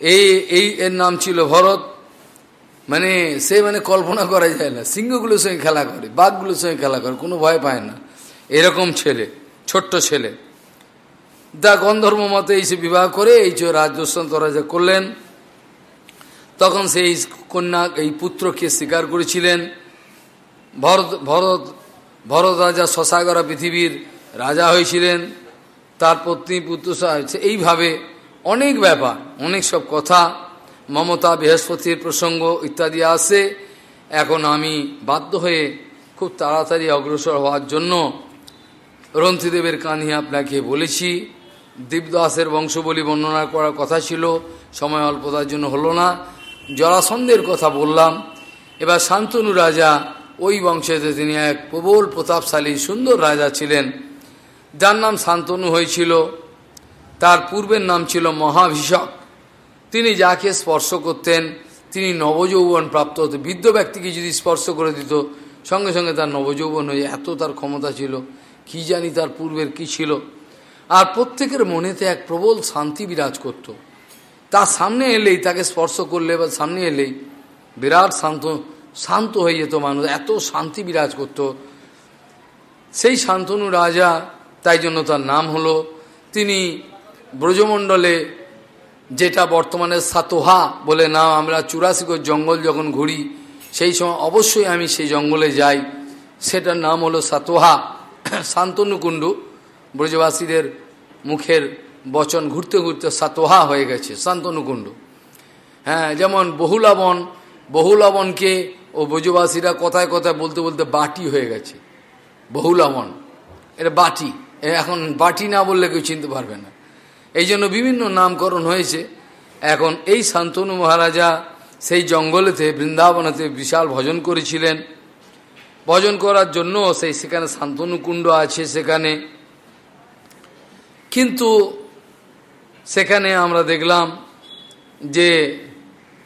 এই এই, এর নাম ছিল ভরত। মানে সে মানে কল্পনা করা যায় না। সিংহগুলোর সঙ্গে খেলা করে, বাঘগুলোর সঙ্গে খেলা করে, কোনো ভয় পায় না। এরকম ছেলে, ছোট্ট ছেলে। দা গন্ধর্ব মতে এই সে বিবাহ করে, এই যে রাজদস্তান্ত রাজা করলেন। তখন সেই কন্যা, এই পুত্রকে স্বীকার করেছিলেন। ভরত ভরত ভরত রাজা শশাগরা পৃথিবীর রাজা হয়েছিলেন, তার পত্নী পুত্র এইভাবে অনেক ব্যাপার, অনেক সব কথা, মমতা, বৃহস্পতির প্রসঙ্গ ইত্যাদি আসে এখন আমি বাধ্য হয়ে খুব তাড়াতাড়ি অগ্রসর হওয়ার জন্য রন্থিদেবের কানি আপনাকে বলেছি। দীপদাসের বংশবলী বর্ণনা করার কথা ছিল, সময় অল্পতার জন্য হলো না। জরাসন্ধের কথা বললাম। এবার শান্তনু রাজা ওই বংশেতে তিনি এক প্রবল প্রতাপশালী সুন্দর রাজা ছিলেন, যার নাম শান্তনু হয়েছিল, তার পূর্বের নাম ছিল মহাভিষক। তিনি যাকে স্পর্শ করতেন, তিনি নবযৌবন প্রাপ্ত হতো, বৃদ্ধ ব্যক্তিকে যদি স্পর্শ করে দিত, সঙ্গে সঙ্গে তার নবযৌবন হয়ে এত তার ক্ষমতা ছিল, কি জানি তার পূর্বের কি ছিল। আর প্রত্যেকের মনেতে এক প্রবল শান্তি বিরাজ করত। তার সামনে এলেই তাকে স্পর্শ করলে বা সামনে এলেই বিরাট শান্ত শান্ত হয়ে যেত মানুষ, এত শান্তি বিরাজ করত। সেই শান্তনু রাজা তাই জন্য তার নাম হলো। তিনি ব্রজমণ্ডলে যেটা বর্তমানে সাতোহা বলে নাম, আমরা চুরাশিকর জঙ্গল যখন ঘুরি, সেই সময় অবশ্যই আমি সেই জঙ্গলে যাই। সেটার নাম হলো সাতোহা। শান্তনুকুণ্ডু ব্রজবাসীদের মুখের বচন ঘুরতে ঘুরতে সাতোহা হয়ে গেছে শান্তনুকুণ্ডু হ্যাঁ যেমন বহুলাবন, বহুলাবনকে ও ব্রজবাসীরা কথায় কথায় বলতে বলতে বাটি হয়ে গেছে। বহুলাবন এটা বাটি। এখন বাটি না বললে কেউ চিনতে পারবে না। এই জন্য বিভিন্ন নামকরণ হয়েছে। এখন এই শান্তনু মহারাজা সেই জঙ্গলেতে, বৃন্দাবনেতে বিশাল ভজন করেছিলেন। ভজন করার জন্য সেই সেখানে শান্তনু কুণ্ড আছে সেখানে। কিন্তু সেখানে আমরা দেখলাম যে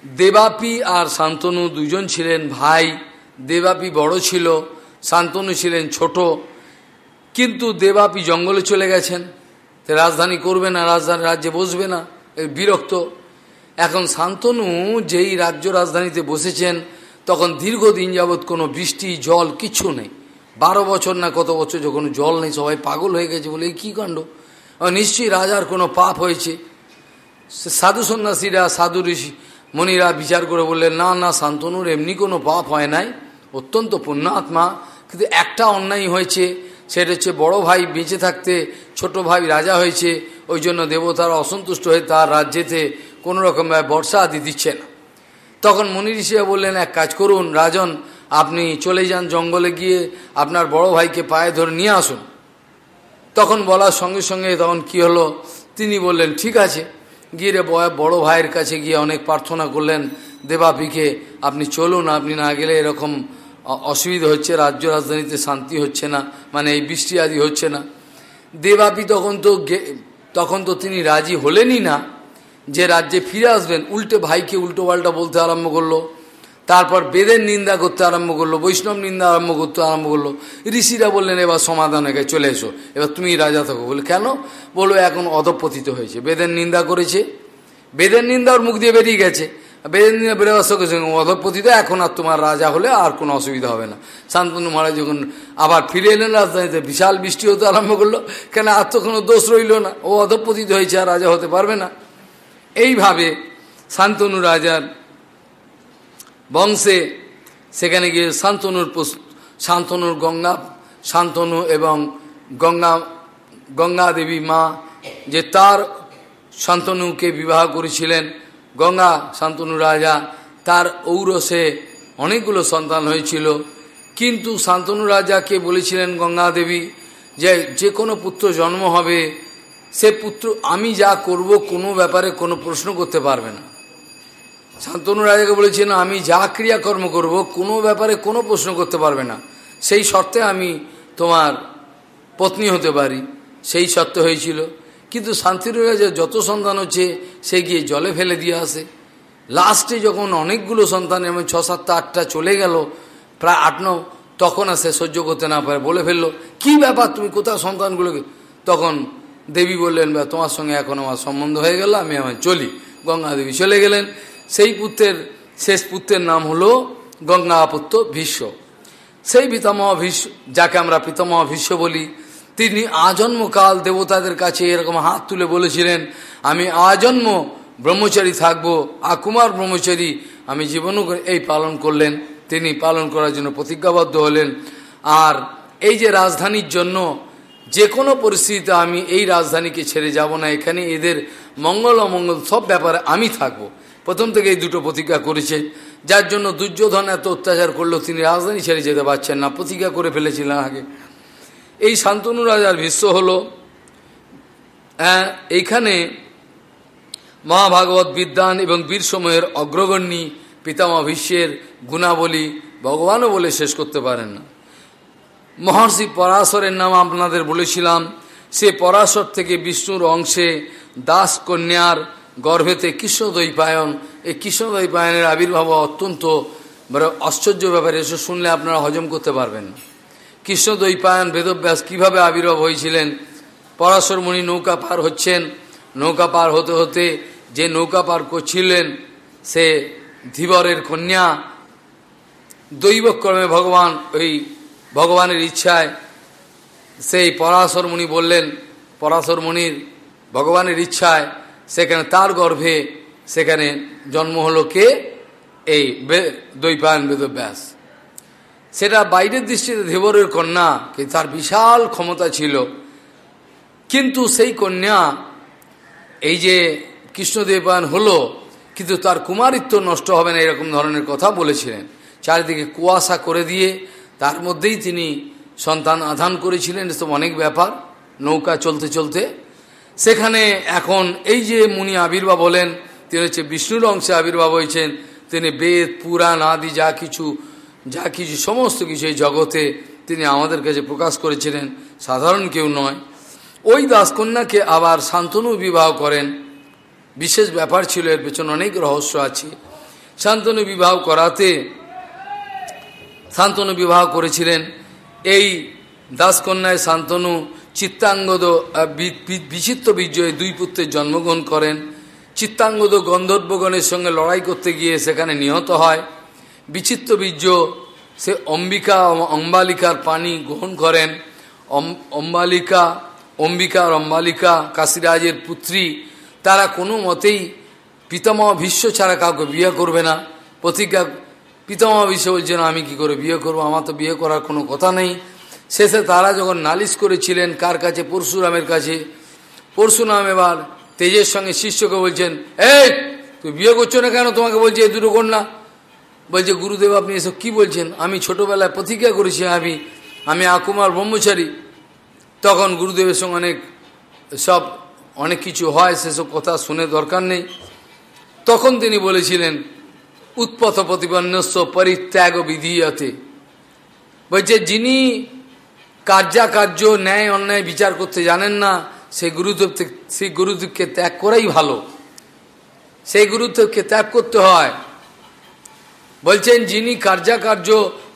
দেবাপি আর শান্তনু দুজন ছিলেন ভাই। দেবাপি বড় ছিল, শান্তনু ছিলেন ছোট। কিন্তু দেবাপি জঙ্গলে চলে গেছেন। রাজধানী করবে না, রাজধানী রাজ্যে বসবে না। বিরক্ত। এখন শান্তনু যেই রাজ্য রাজধানীতে বসেছেন, তখন দীর্ঘদিন যাবৎ কোনো বৃষ্টি, জল কিছু নেই। বারো বছর না কত বছর যখন জল নেই, সবাই পাগল হয়ে গেছে বলে, এই কী কাণ্ড? নিশ্চয়ই রাজার কোনো পাপ হয়েছে। সাধু সন্ন্যাসীরা, সাধু ঋষি মণিরা বিচার করে বললেন, না না, শান্তনুর এমনি কোনো পাপ হয় নাই, অত্যন্ত পুণ্যাত্মা। কিন্তু একটা অন্যায় হয়েছে, সেটা হচ্ছে বড় ভাই বেঁচে থাকতে, ছোট ভাই রাজা হয়েছে, ওই জন্য দেবতারা অসন্তুষ্ট হয়ে তার রাজ্যেতে কোনো রকমভাবে বর্ষা আদি দিচ্ছে না। তখন মনি ঋষিরা বললেন, এক কাজ করুন, রাজন, আপনি চলে যান জঙ্গলে গিয়ে আপনার বড় ভাইকে পায়ে ধরে নিয়ে আসুন। তখন বলার সঙ্গে সঙ্গে তখন কি হলো, তিনি বললেন, ঠিক আছে। গিয়ে বড় ভাইয়ের কাছে গিয়ে অনেক প্রার্থনা করলেন দেবাপিকে আপনি চলুন, আপনি না গেলে এরকম অসুবিধা হচ্ছে, রাজ্য রাজধানীতে শান্তি হচ্ছে না মানে এই বৃষ্টি আদি হচ্ছে না। দেবাপি তখন তো তখন তো তিনি রাজি হলেনই না, যে রাজ্যে ফিরে আসবেন, উল্টে ভাইকে উল্টো পাল্টা বলতে আরম্ভ করল। তারপর বেদের নিন্দা করতে আরম্ভ করল, বৈষ্ণব নিন্দা আরম্ভ করতে আরম্ভ করল। ঋষিরা বললেন, এবার সমাধান হয়ে চলে এসো। এবার তুমি রাজা থাকো। বলে, কেন? বলো, এখন অধপতিত হয়েছে। বেদের নিন্দা করেছে। বেদের নিন্দা ওর মুখ দিয়ে বেরিয়ে গেছে। বেদের নিন্দা বেরোবার সঙ্গে সঙ্গে অধপতিত। এখন আর তোমার রাজা হলে আর কোনো অসুবিধা হবে না। শান্তনু মহারাজ যখন আবার ফিরে এলেন, রাজধানীতে বিশাল বৃষ্টি হতে আরম্ভ করল। কেন, আর তো কোনো দোষ রইল না। ও অধপতিত হয়েছে, আর রাজা হতে পারবে না। এইভাবে শান্তনু রাজার বংশে, সেখানে গিয়ে শান্তনুর শান্তনুর গঙ্গা, শান্তনু এবং গঙ্গা গঙ্গা দেবী মা যে তার শান্তনুকে বিবাহ করেছিলেন, গঙ্গা শান্তনু রাজা, তার ঔরসে অনেকগুলো সন্তান হয়েছিল। কিন্তু শান্তনু রাজাকে বলেছিলেন গঙ্গা দেবী যে যে কোনো পুত্র জন্ম হবে, সে পুত্র আমি যা করব কোনো ব্যাপারে কোনো প্রশ্ন করতে পারবে না। শান্তনু রাজাকে বলেছেন আমি যা ক্রিয়াকর্ম করব, কোনো ব্যাপারে কোনো প্রশ্ন করতে পারবে না। সেই শর্তে আমি তোমার পত্নী হতে পারি। সেই শর্তে হয়েছিল। কিন্তু শান্তির রাজা যত সন্তান হচ্ছে, সে গিয়ে জলে ফেলে দিয়ে আসে। লাস্টে যখন অনেকগুলো সন্তান এবং ছ, সাতটা, আটটা চলে গেল, প্রায় আট, ন, তখন আর সে সহ্য করতে না পারে। বলে ফেলল, কি ব্যাপার, তুমি কোথাও সন্তানগুলোকে? তখন দেবী বললেন, বা তোমার সঙ্গে এখন আমার সম্বন্ধ হয়ে গেল, আমি আমার চলি। গঙ্গা দেবী চলে গেলেন। সেই পুত্রের, শেষ পুত্রের নাম হলো গঙ্গাপুত্র ভীষ্ম। সেই পিতামহ ভীষ্ম, যাকে আমরা পিতামহ ভীষ্ম বলি, তিনি আজন্মকাল দেবতাদের কাছে এরকম হাত তুলে বলেছিলেন, আমি আজন্ম ব্রহ্মচারী থাকব আকুমার ব্রহ্মচারী আমি জীবনও এই পালন করলেন। তিনি পালন করার জন্য প্রতিজ্ঞাবদ্ধ হলেন। আর এই যে রাজধানীর জন্য যে কোনো পরিস্থিতিতে আমি এই রাজধানীকে ছেড়ে যাব না, এখানে এদের মঙ্গল অমঙ্গল সব ব্যাপারে আমি থাকব। প্রথম থেকে এই দুটো প্রতিজ্ঞা করেছে। যার জন্য দুর্যোধন এত অত্যাচার করল, তিনি রাজধানী ছেড়ে যেতে পারছেন না, প্রতিজ্ঞা করে ফেলেছিলেন আগে। এই শান্তনু রাজার ভীষ্ম হল এইখানে মহাভাগবত বিদ্যান এবং বীর সময়ের অগ্রগণ্যী পিতামহ ভীষ্মের গুণাবলী ভগবানও বলে শেষ করতে পারেন না। মহর্ষি পরাশরের নাম আপনাদের বলেছিলাম, সে পরাশর থেকে বিষ্ণুর অংশে দাস কন্যার গর্ভেতে কৃষ্ণদৈপায়ন এই কৃষ্ণদৈপায়নের আবির্ভাব অত্যন্ত আশ্চর্য ব্যাপারে এসে শুনলে আপনারা হজম করতে পারবেন। না কৃষ্ণদৈপায়ন বেদব্যাস কীভাবে আবির্ভাব হয়েছিলেন? পরাশর মুনি নৌকা পার হচ্ছেন। নৌকা পার হতে হতে যে নৌকা পার করছিলেন, সে ধীবরের কন্যা। দৈবক্রমে ভগবান, ওই ভগবানের ইচ্ছায় সেই পরাশর মুনি বললেন, পরাশর মুনির, ভগবানের ইচ্ছায় সেখানে তার গর্ভে সেখানে জন্ম হলো কে? এই দৈপায়ন বেদব্যাস সেটা বাইরের দৃষ্টিতে ধীবরের কন্যা কিন্তু তার বিশাল ক্ষমতা ছিল। কিন্তু সেই কন্যা, এই যে কৃষ্ণদেবায়ন হলো, কিন্তু তার কুমারিত্ব নষ্ট হবে না এরকম ধরনের কথা বলেছিলেন। চারিদিকে কুয়াশা করে দিয়ে তার মধ্যেই তিনি সন্তান আধান করেছিলেন এসব অনেক ব্যাপার। নৌকা চলতে চলতে সেখানে এখন এই যে মুনি আবির্ভাব বলেন তিনি হচ্ছে বিষ্ণুর অংশে আবির্ভাব হয়েছেন, তিনি বেদ, পুরাণ, আদি, যা কিছু যা কিছু, সমস্ত কিছু এই জগতে তিনি আমাদের কাছে প্রকাশ করেছিলেন, সাধারণ কেউ নয়। ওই দাসকন্যাকে আবার শান্তনু বিবাহ করেন। বিশেষ ব্যাপার ছিল, এর পেছনে অনেক রহস্য আছে। শান্তনু বিবাহ করাতে শান্তনু বিবাহ করেছিলেন। এই দাসকন্যায় শান্তনু চিত্তাঙ্গদ বিচিত্র বিজয়ে দুই পুত্রের জন্মগ্রহণ করেন। চিত্তাঙ্গদ গন্ধর্বগণের সঙ্গে লড়াই করতে গিয়ে সেখানে নিহত হয়। বিচিত্র বীর্য, সে অম্বিকা অম্বালিকার পানি গ্রহণ করেন। অম্বালিকা, অম্বিকা আর অম্বালিকা কাশিরাজের পুত্রী, তারা কোনো মতেই পিতামহ ভীষ্ম ছাড়া কাউকে বিয়ে করবে না। প্রতিজ্ঞা, পিতামহ ভীষ্ম বলছেন, আমি কি করে বিয়ে করব? আমার তো বিয়ে করার কোনো কথা নেই। শেষে তারা যখন নালিশ করেছিলেন কার কাছে? পরশুরামের কাছে। পরশুরাম এবার তেজের সঙ্গে শিষ্যকে বলছেন, এই, তুই বিয়ে করছ না কেন? তোমাকে বলছে এই দুটো কন্যা। বলছে, গুরুদেব, আপনি এসব কি বলছেন? আমি ছোটবেলায় প্রতিজ্ঞা করেছি আমি আমি আকুমার ব্রহ্মচারী। তখন গুরুদেবের সঙ্গে অনেক সব, অনেক কিছু হয়, সেসব কথা শুনে দরকার নেই। তখন তিনি বলেছিলেন, উৎপথ প্রতিপন্নস্য পরিত্যাগ বিধিয়তে। বলছে, যিনি কার্যাকার্য, ন্যায় অন্যায় বিচার করতে জানেন না, সেই গুরুদেব সেই গুরুদেবকে ত্যাগ করাই ভালো। সেই গুরুদেবকে ত্যাগ করতে হয়। বলছেন, যিনি কার্যাকার্য,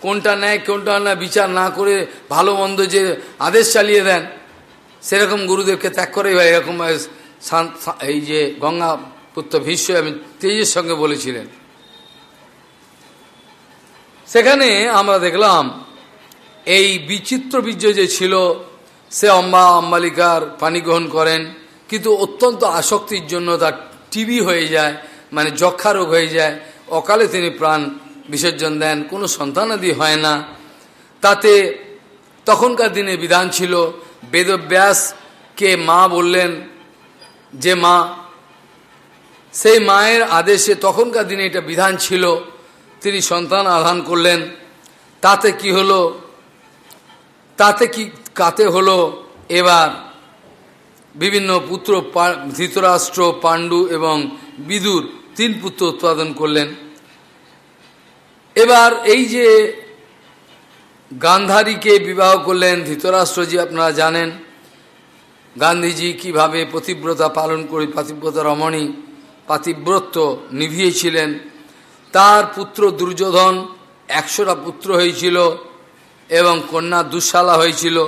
কোনটা নেয় কোনটা না বিচার না করে ভালো মন্দ যে আদেশ চালিয়ে দেন, সেরকম গুরুদেবকে ত্যাগ করেই হয়। এরকম এই যে গঙ্গা পুত্র ভীষ্ম আমি তেজের সঙ্গে বলেছিলেন। সেখানে আমরা দেখলাম এই বিচিত্র বীর্য যে ছিল, সে অম্বা অম্বালিকার পানি গ্রহণ করেন, কিন্তু অত্যন্ত আসক্তির জন্য তার টিবি হয়ে যায় মানে যক্ষা রোগ হয়ে যায়। অকালে তিনি প্রাণ বিসর্জন দেন, কোনো সন্তানাদি হয় না। তাতে তখনকার দিনে বিধান ছিল, বেদব্যাসকে মা বললেন যে, মা, সেই মায়ের আদেশে তখনকার দিনে এটা বিধান ছিল, তিনি সন্তান আধান করলেন। তাতে কি হলো? তাতে কি, কাতে হলো এবার বিভিন্ন পুত্র ধৃতরাষ্ট্র, পাণ্ডু এবং বিদুর তিন পুত্র উৎপাদন করলেন। এবার এই যে গান্ধারীকে বিবাহ করলেন ধৃতরাষ্ট্রজি, আপনারা জানেন, গান্ধীজি কীভাবে পতিব্রতা পালন করে, পাতিব্রতা রমণী, পাতিব্রত নিভিয়েছিলেন। তার পুত্র দুর্যোধন একশোটা পুত্র হয়েছিল। এবং কন্যা দুঃশালা হয়েছিল।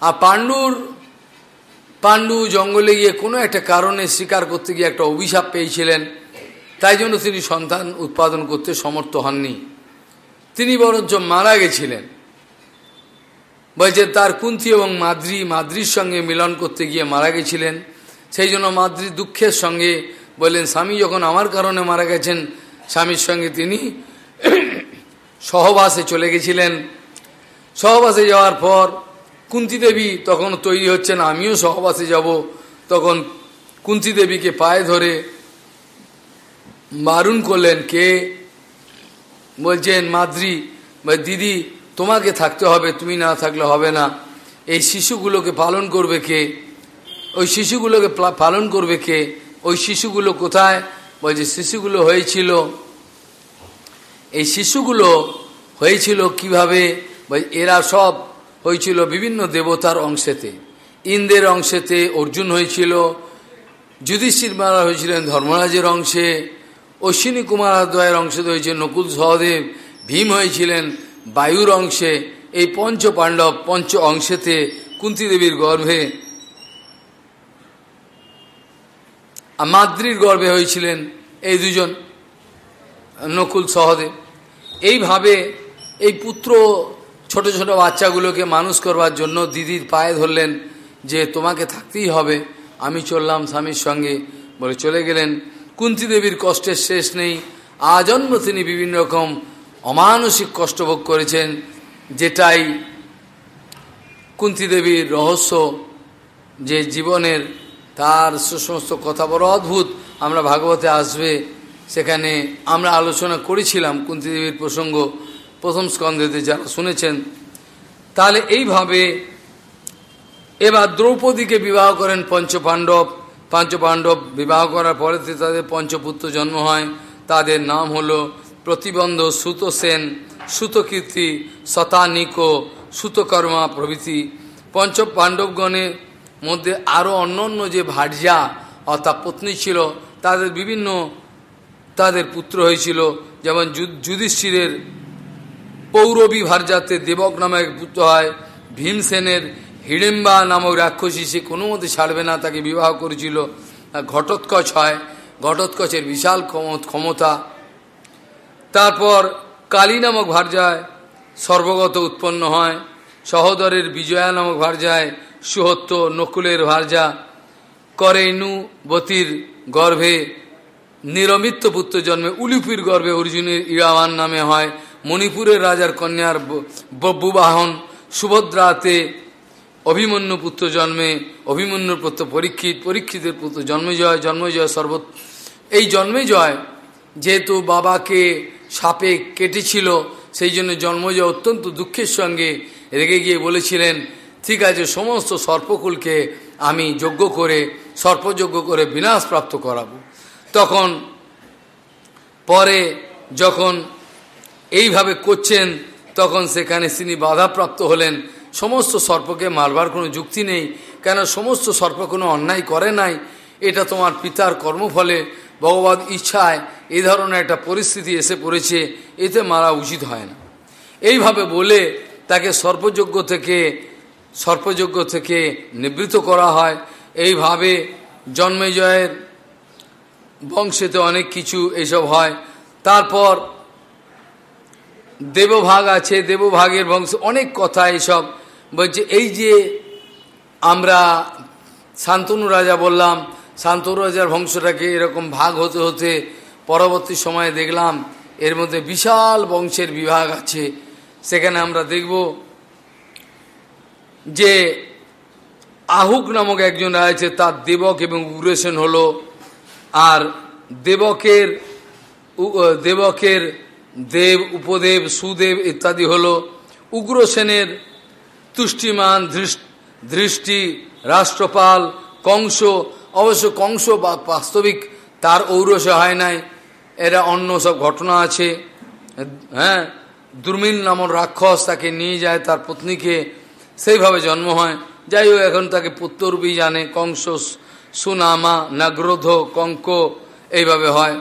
আর পাণ্ডুর, পাণ্ডু জঙ্গলে গিয়ে কোনো একটা কারণে শিকার করতে গিয়ে একটা অভিশাপ পেয়েছিলেন। তাই জন্য তিনি সন্তান উৎপাদন করতে সমর্থ হননি। তিনি বরঞ্চ মারা গেছিলেন। বলছে তার কুন্তি এবং মাদ্রি, মাদ্রির সঙ্গে মিলন করতে গিয়ে মারা গেছিলেন। সেই জন্য মাদ্রি দুঃখের সঙ্গে বললেন, স্বামী যখন আমার কারণে মারা গেছেন, স্বামীর সঙ্গে তিনি সহবাসে চলে গেছিলেন। সহবাসে যাওয়ার পর কুন্তি দেবী তখন তৈরি হচ্ছেন, আমিও সহবাসে যাব। তখন কুন্তি দেবীকে পায়ে ধরে মারুন করলেন, কে? বলছেন, মাদ্রি দিদি, তোমাকে থাকতে হবে, তুমি না থাকলে হবে না। এই শিশুগুলোকে পালন করবে কে? ওই শিশুগুলোকে পালন করবে কে? ওই শিশুগুলো কোথায়? বলছে, শিশুগুলো হয়েছিল। এই শিশুগুলো হয়েছিল কীভাবে? এরা সব হয়েছিল বিভিন্ন দেবতার অংশেতে। ইন্দ্রের অংশেতে অর্জুন হয়েছিল, যুধিষ্ঠির মারা হয়েছিলেন ধর্মরাজের অংশে, অশ্বিনী কুমারাদ্বয়ের অংশে হয়েছে নকুল সহদেব, ভীম হয়েছিলেন বায়ুর অংশে। এই পঞ্চ পাণ্ডব পঞ্চ অংশেতে কুন্তি দেবীর গর্ভে মাদ্রির গর্ভে হয়েছিলেন এই দুজন নকুল সহদেব। এইভাবে এই পুত্র ছোট ছোট বাচ্চাগুলোকে মানুষ করবার জন্য দিদির পায়ে ধরলেন যে তোমাকে থাকতেই হবে। আমি চললাম স্বামীর সঙ্গে। বলে চলে গেলেন। কুন্তি দেবীর কষ্টের শেষ নেই। আজন্ম তিনি বিভিন্ন রকম অমানসিক কষ্ট ভোগ করেছেন, যেটাই কুন্তি দেবীর রহস্য, যে জীবনের তার সমস্ত কথা বড় অদ্ভুত। আমরা ভাগবতে আসবে, সেখানে আমরা আলোচনা করেছিলাম কুন্তি দেবীর প্রসঙ্গ। প্রথম স্কন্ধেতে যারা শুনেছেন, তাহলে এইভাবে এবার দ্রৌপদীকে বিবাহ করেন পঞ্চপাণ্ডব। পাঞ্চপাণ্ডব বিবাহ করার পরে তাদের পঞ্চপুত্র জন্ম হয়, তাদের নাম হলো প্রতিবন্ধ সুতসেন, সুতকীর্তি, শতানিক, সুতকর্মা প্রভৃতি। পঞ্চ পাণ্ডবগণের মধ্যে আরও অন্য অন্য যে ভার্যা অর্থাৎ পত্নী ছিল, তাদের বিভিন্ন তাদের পুত্র হয়েছিল, যেমন যুধিষ্ঠিরের পৌরবী ভারজাতে দেবক নামে এক পুত্র হয়, ভীমসেনের হিড়িম্বা নামক রাক্ষসী, সে কোনো মতে ছাড়বে না, তাকে বিবাহ করেছিল। ঘটোৎকচ হয়, ঘটোৎকচের বিশাল ক্ষমতা তারপর কালী নামক ভার্যায় সর্বগত উৎপন্ন হয়, সহদরের বিজয়া নামক ভার্যায় সুহত্য নকুলের ভার্যা করেনুবতীর গর্ভে নিরমিত্ত পুত্র জন্মে উলিপির গর্ভে অর্জুনের ইরাওয়ান নামে হয় মণিপুরের রাজার কন্যার বব্বুবাহন সুভদ্রাতে অভিমন্যু পুত্র জন্মে, অভিমন্যুর পুত্র পরীক্ষিত, পরীক্ষিতের পুত্র জন্মজয় জন্মজয় সর্ব এই জন্মেজয় যেহেতু বাবাকে সাপে কেটেছিল সেই জন্য জন্মজয় অত্যন্ত দুঃখের সঙ্গে রেগে গিয়ে বলেছিলেন, ঠিক আছে, সমস্ত সর্পকুলকে আমি যজ্ঞ করে, সর্পযজ্ঞ করে বিনাশ প্রাপ্ত করাবো। তখন পরে যখন এইভাবে করছেন, তখন সেখানে তিনি বাধাপ্রাপ্ত হলেন। সমস্ত সর্পকে মারবার কোনো যুক্তি নেই, কেন সমস্ত সর্প কোনো অন্যায় করে নাই? এটা তোমার পিতার কর্মফলে ভগবত ইচ্ছায় এই ধরনের একটা পরিস্থিতি এসে পড়েছে, এতে মারা উচিত হয় না। এইভাবে বলে তাকে সর্পযজ্ঞ থেকে সর্পযজ্ঞ থেকে নিবৃত্ত করা হয়। এইভাবে জন্মেজয়ের বংশেতে অনেক কিছু এসব হয়। তারপর দেবভাগ আছে, দেবভাগের বংশ, অনেক কথা এসব। বলছে, এই যে আমরা শান্তনু রাজা বললাম, শান্তনু রাজার বংশটাকে এরকম ভাগ হতে হতে পরবর্তী সময়ে দেখলাম, এর মধ্যে বিশাল বংশের বিভাগ আছে। সেখানে আমরা দেখব যে আহুক নামক একজন আছে, তার দেবক এবং উগ্রেশন হলো। আর দেবকের দেবকের দেব, উপদেব, সুদেব ইত্যাদি হলো উগ্রসেনের তুষ্টিমান দৃষ্টি রাষ্ট্রপাল, কংস। অবশ্য কংস বা বাস্তবিক তার ঔরস হয় নাই। এরা অন্য সব ঘটনা আছে। হ্যাঁ দুর্মিল নামক রাক্ষস তাকে নিয়ে যায় তার পত্নীকে। সেইভাবে জন্ম হয়। যাই হোক, এখন তাকে পুত্ররূপী জানে কংস, সুনামা, নাগ্রোধ, কঙ্ক। এইভাবে হয়।